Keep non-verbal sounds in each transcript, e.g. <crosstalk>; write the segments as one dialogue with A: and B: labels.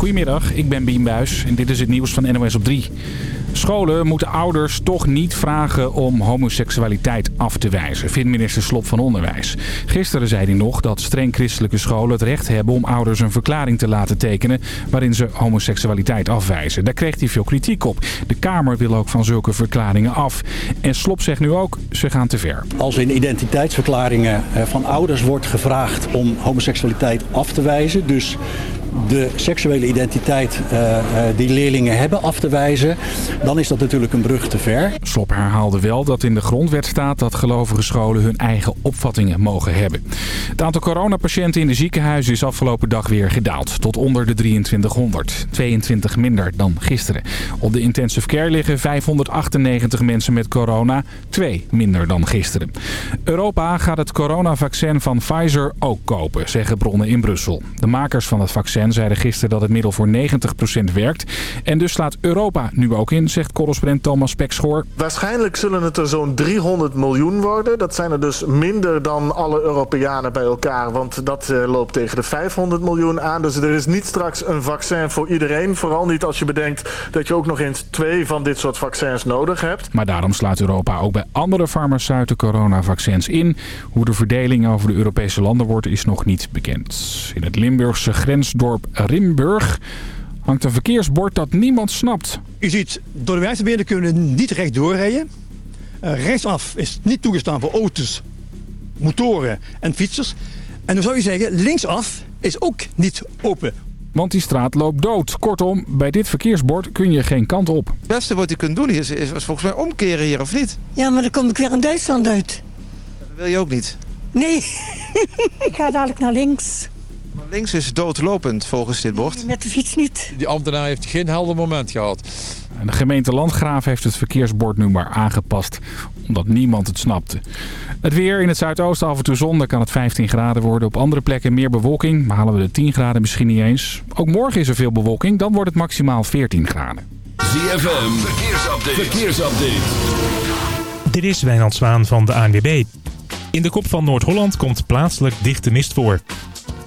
A: Goedemiddag, ik ben Bien Buis en dit is het nieuws van NOS op 3. Scholen moeten ouders toch niet vragen om homoseksualiteit af te wijzen, vindt minister Slop van Onderwijs. Gisteren zei hij nog dat streng christelijke scholen het recht hebben om ouders een verklaring te laten tekenen waarin ze homoseksualiteit afwijzen. Daar kreeg hij veel kritiek op. De Kamer wil ook van zulke verklaringen af. En Slop zegt nu ook, ze gaan te ver.
B: Als in identiteitsverklaringen eh, van ouders wordt gevraagd om homoseksualiteit af te wijzen, dus de seksuele identiteit uh, die leerlingen hebben af te wijzen, dan is dat natuurlijk een brug te ver.
A: Slop herhaalde wel dat in de grondwet staat dat gelovige scholen hun eigen opvattingen mogen hebben. Het aantal coronapatiënten in de ziekenhuizen is afgelopen dag weer gedaald, tot onder de 2300. 22 minder dan gisteren. Op de intensive care liggen 598 mensen met corona, 2 minder dan gisteren. Europa gaat het coronavaccin van Pfizer ook kopen, zeggen bronnen in Brussel. De makers van het vaccin zeiden gisteren dat het middel voor 90% werkt. En dus slaat Europa nu ook in, zegt correspondent Thomas Pekschoor.
C: Waarschijnlijk zullen het er zo'n 300 miljoen worden. Dat zijn er dus minder dan alle Europeanen bij elkaar. Want dat uh, loopt tegen de 500 miljoen aan. Dus er is niet straks een vaccin voor iedereen. Vooral niet als je bedenkt dat je ook nog eens twee van dit soort vaccins nodig hebt.
A: Maar daarom slaat Europa ook bij andere farmaceuten coronavaccins in. Hoe de verdeling over de Europese landen wordt is nog niet bekend. In het Limburgse grensdorp dorp Rimburg hangt een verkeersbord dat niemand snapt.
D: U ziet, door de wijsbeelden kunnen we niet recht doorrijden. Uh, rechtsaf is niet toegestaan voor auto's, motoren en fietsers. En dan zou je zeggen, linksaf is ook niet open.
A: Want die straat loopt dood. Kortom, bij dit verkeersbord kun je geen kant op.
E: Het beste wat je kunt doen is, is volgens mij omkeren hier, of niet?
F: Ja, maar dan kom ik weer in Duitsland uit.
E: Dat wil je ook niet?
F: Nee, <laughs> ik ga dadelijk naar links.
E: Links is doodlopend volgens dit bord.
F: Met de fiets niet.
G: Die ambtenaar heeft geen helder moment gehad.
A: De gemeente Landgraaf heeft het verkeersbord nu maar aangepast, omdat niemand het snapte. Het weer in het zuidoosten af en toe zon, dan kan het 15 graden worden. Op andere plekken meer bewolking, maar halen we de 10 graden misschien niet eens. Ook morgen is er veel bewolking, dan wordt het maximaal 14 graden.
H: ZFM, verkeersupdate. verkeersupdate.
I: Dit is Wijnand Zwaan van de ANWB. In de kop van Noord-Holland komt plaatselijk dichte mist voor.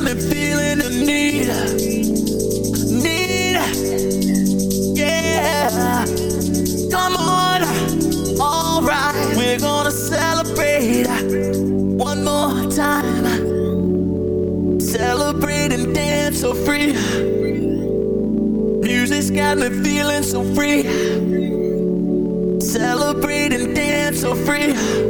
J: Got me feeling the need. Need. Yeah. Come on. Alright. We're gonna celebrate one more time. Celebrate and dance so free. Music's got me feeling so free. Celebrate and dance so free.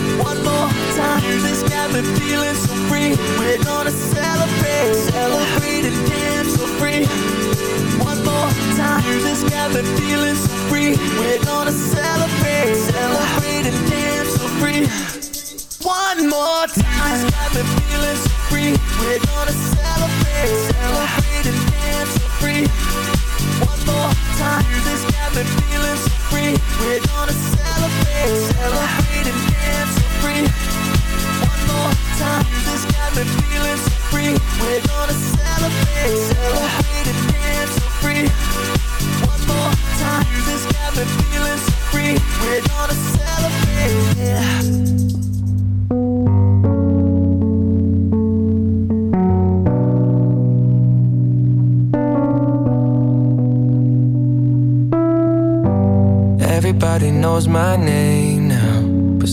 J: One more time. Music's got me feeling so free. We're gonna celebrate, celebrate and dance so free. One more time. Music's got me feeling so free. We're gonna celebrate, celebrate and dance so free. One more time. Music's got me feeling so free. We're gonna celebrate, celebrate and dance so free. One more time. Music's got feeling so free. We're gonna celebrate, celebrate and dance One more time. Music's got me feeling so free. We're gonna celebrate, celebrate free. One more time. Music's got me feeling so free. We're gonna celebrate.
K: Everybody knows my name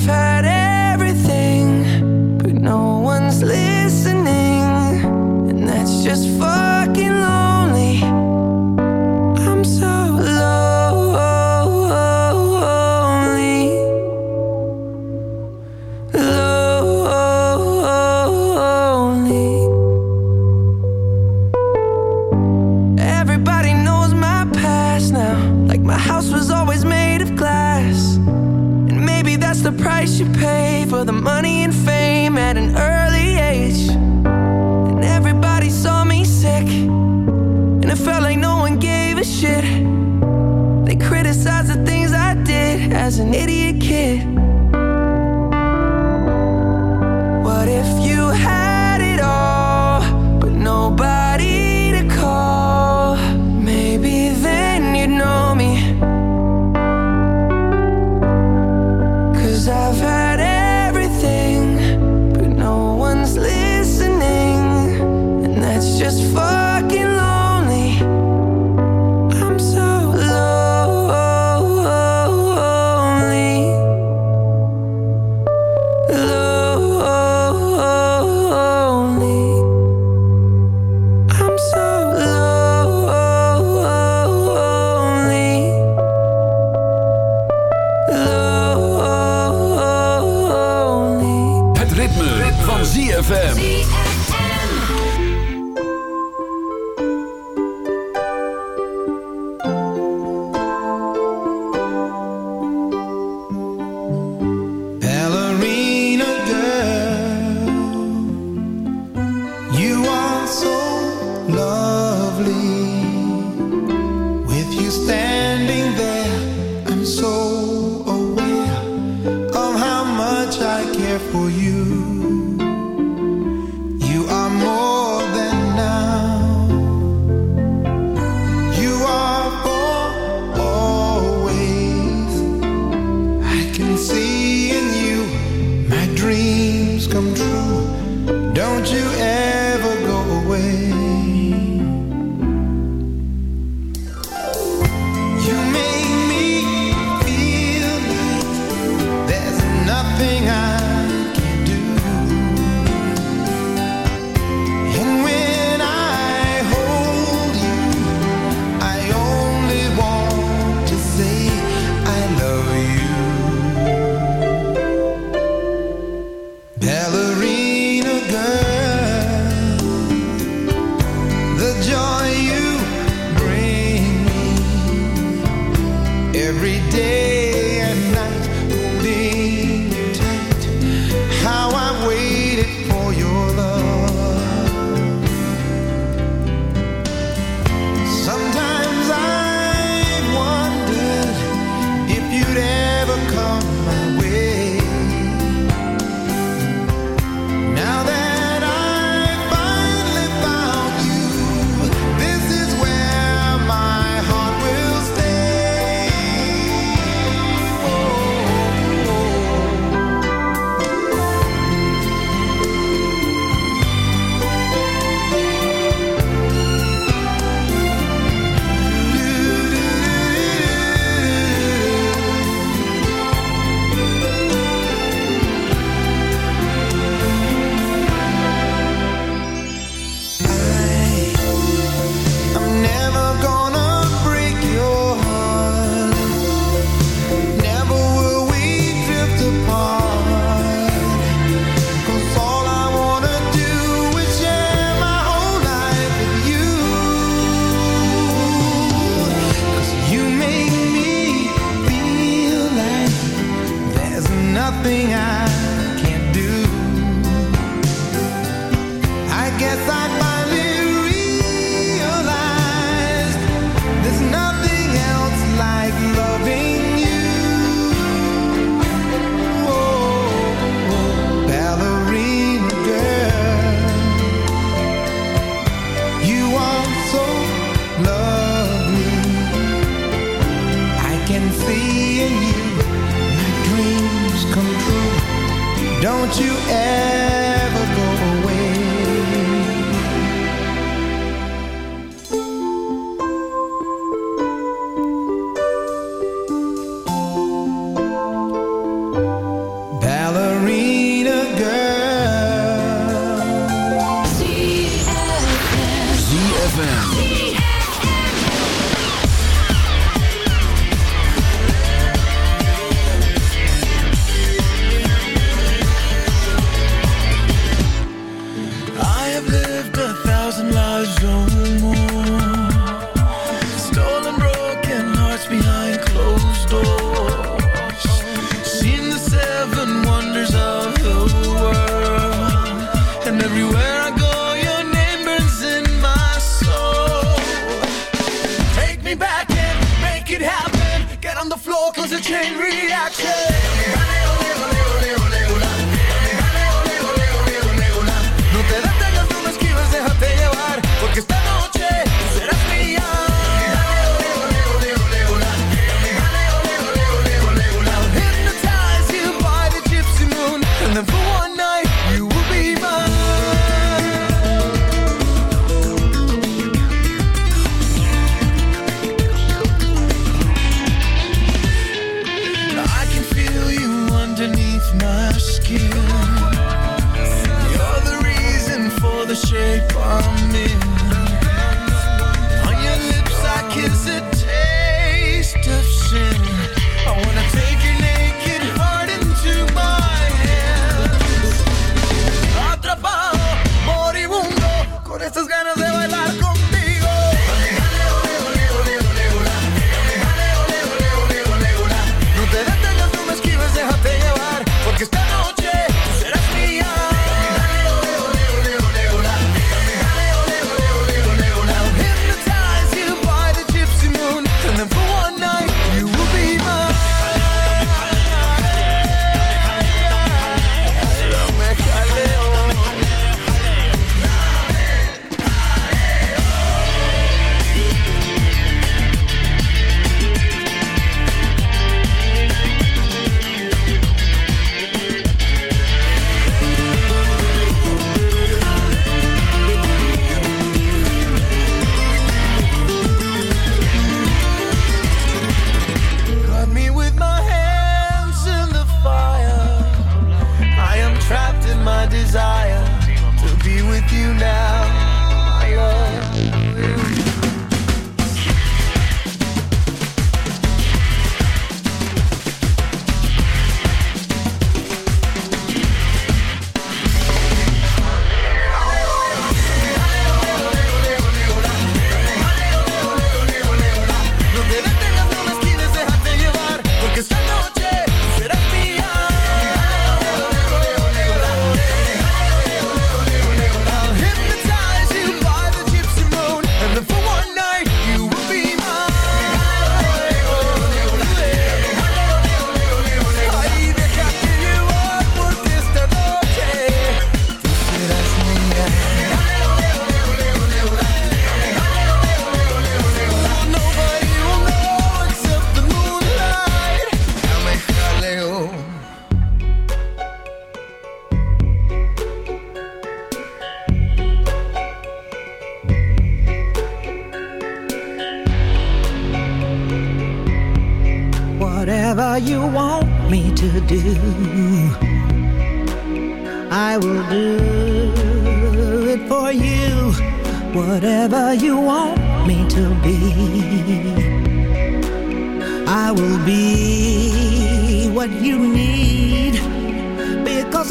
K: I've had
H: ZFM.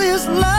L: It's love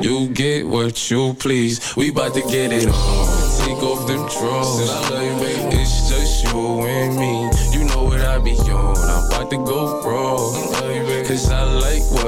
M: You get what you please. We bout to get it on. Take off them drawers. It's just you and me. You know what I be on. I'm about to go raw. Cause I like what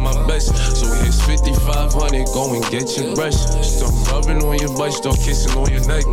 M: my best. So here's 5500, go and get your brush. Start rubbing on your butt, start kissing on your neck.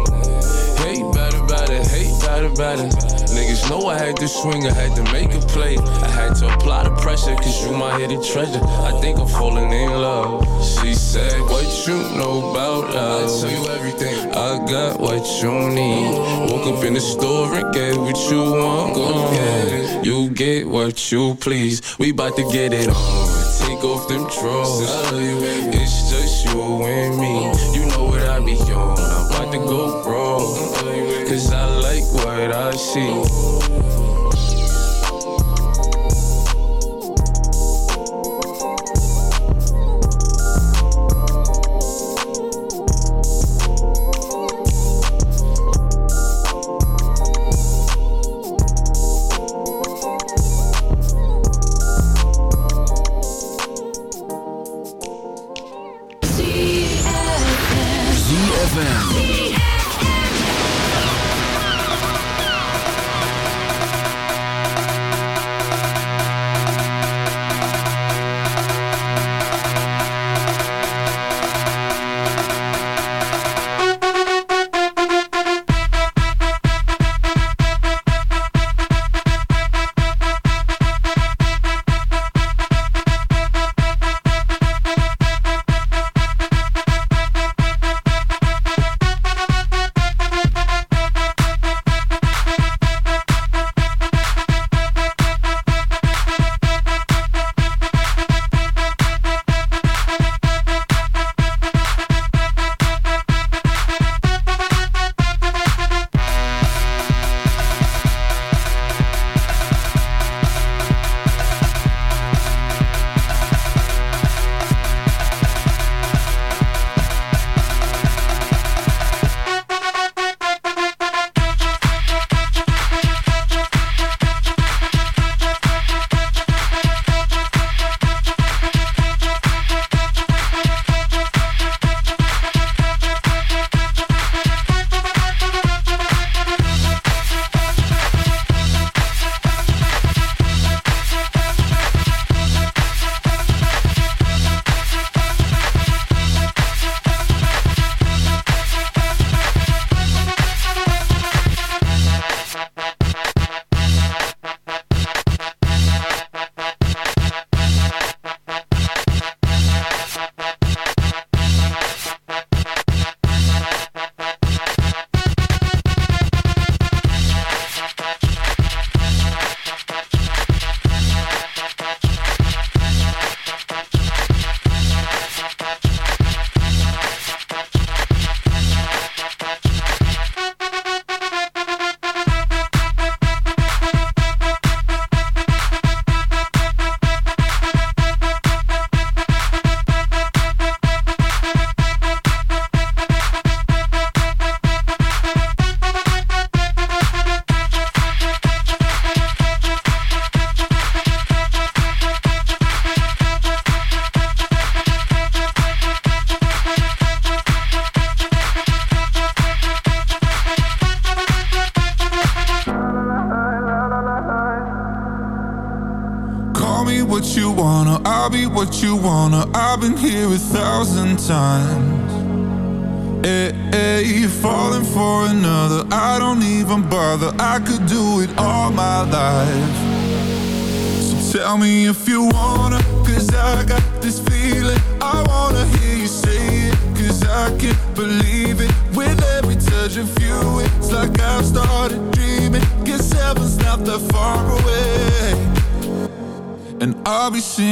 M: Hey, better, better, hey, better, better. Niggas know I had to swing, I had to make a play. I had to apply the pressure, cause you my hidden treasure. I think I'm falling in love. She said, What you know about us? I tell you everything. I got what you need. Woke up in the store and get what you want. Go get it. You get what you please. We bout to get it on. Take off them drawers. It's just you and me. You know what I be on. I'm about to go raw. Cause I like what I see.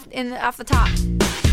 N: off in off the top.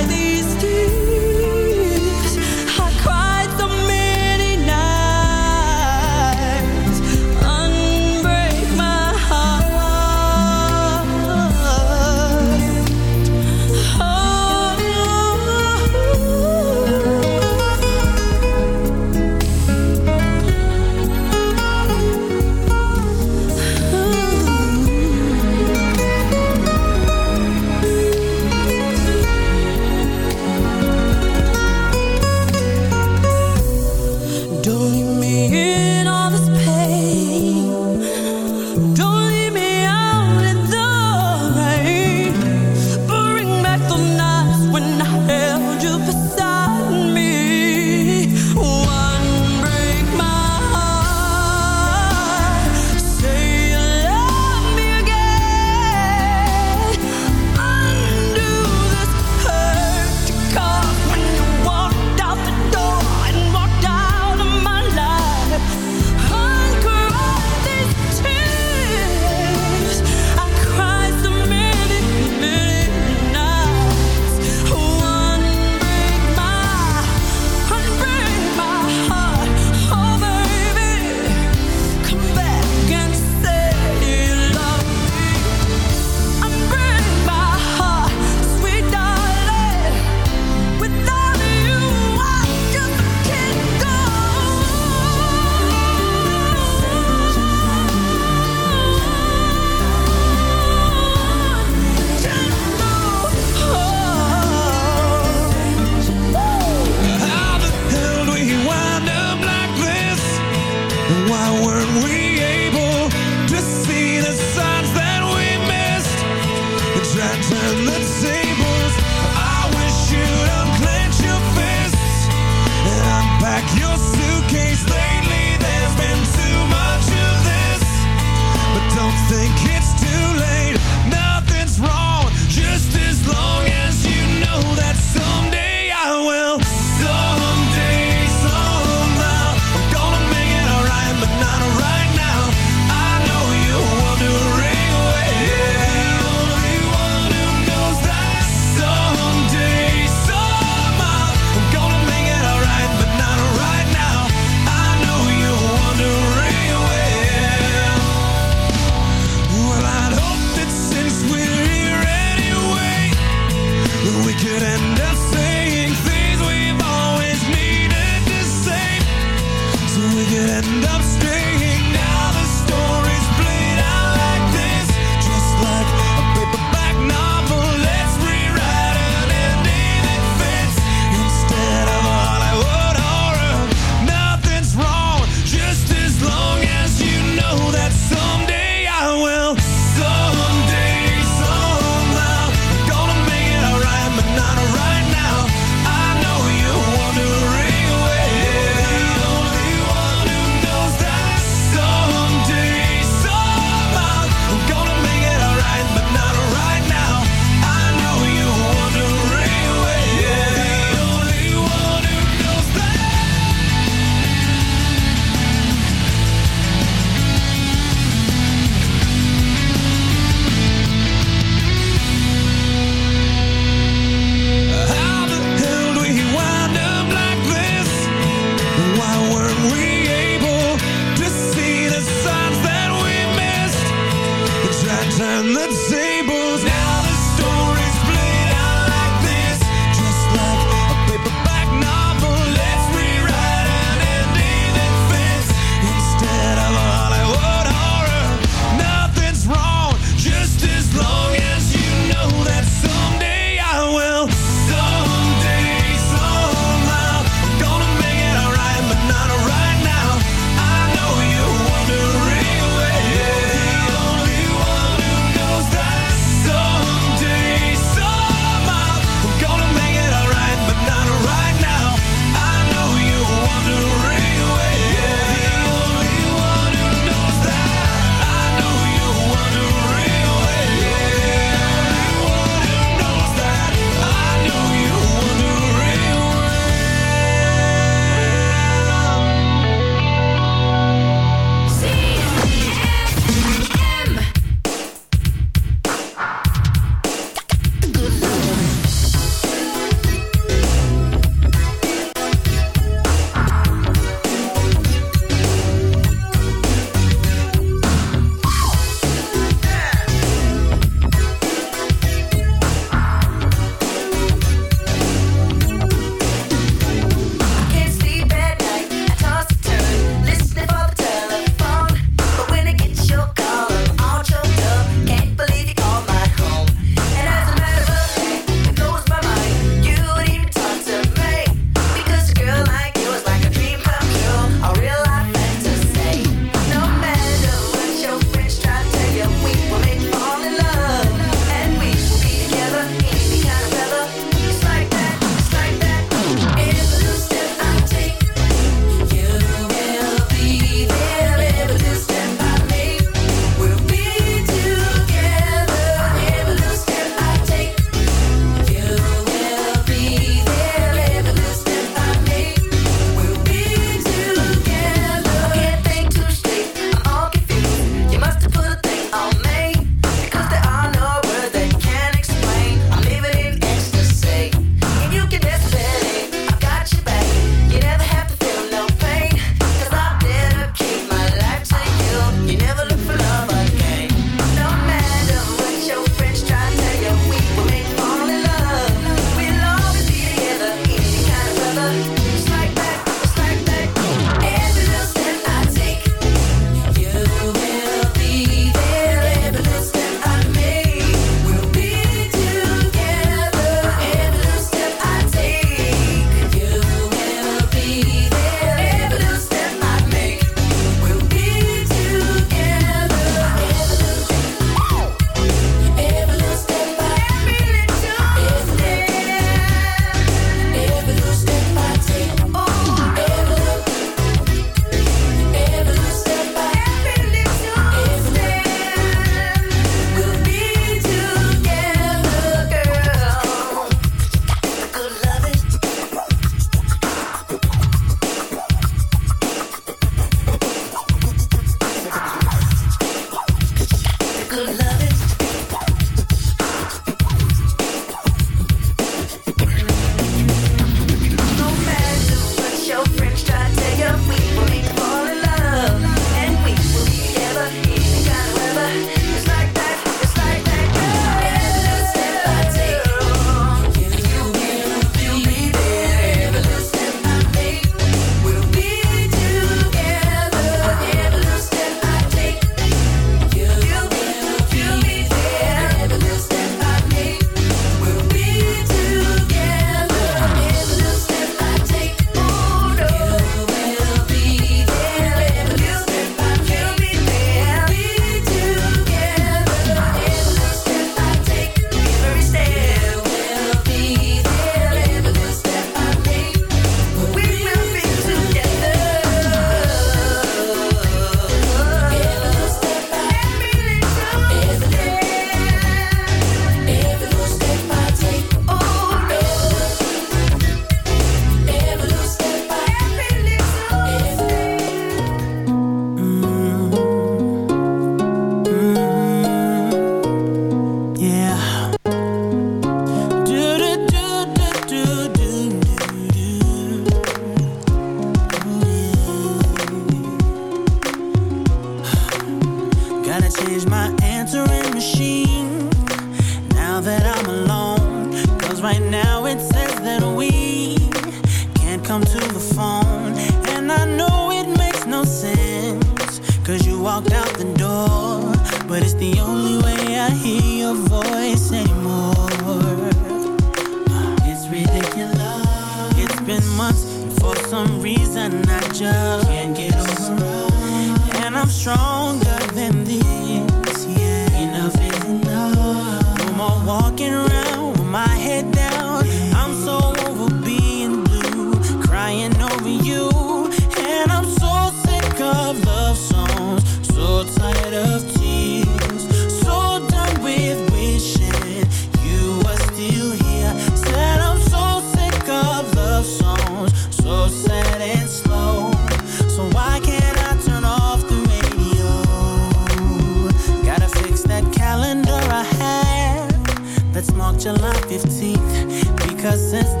O: 15th. Because since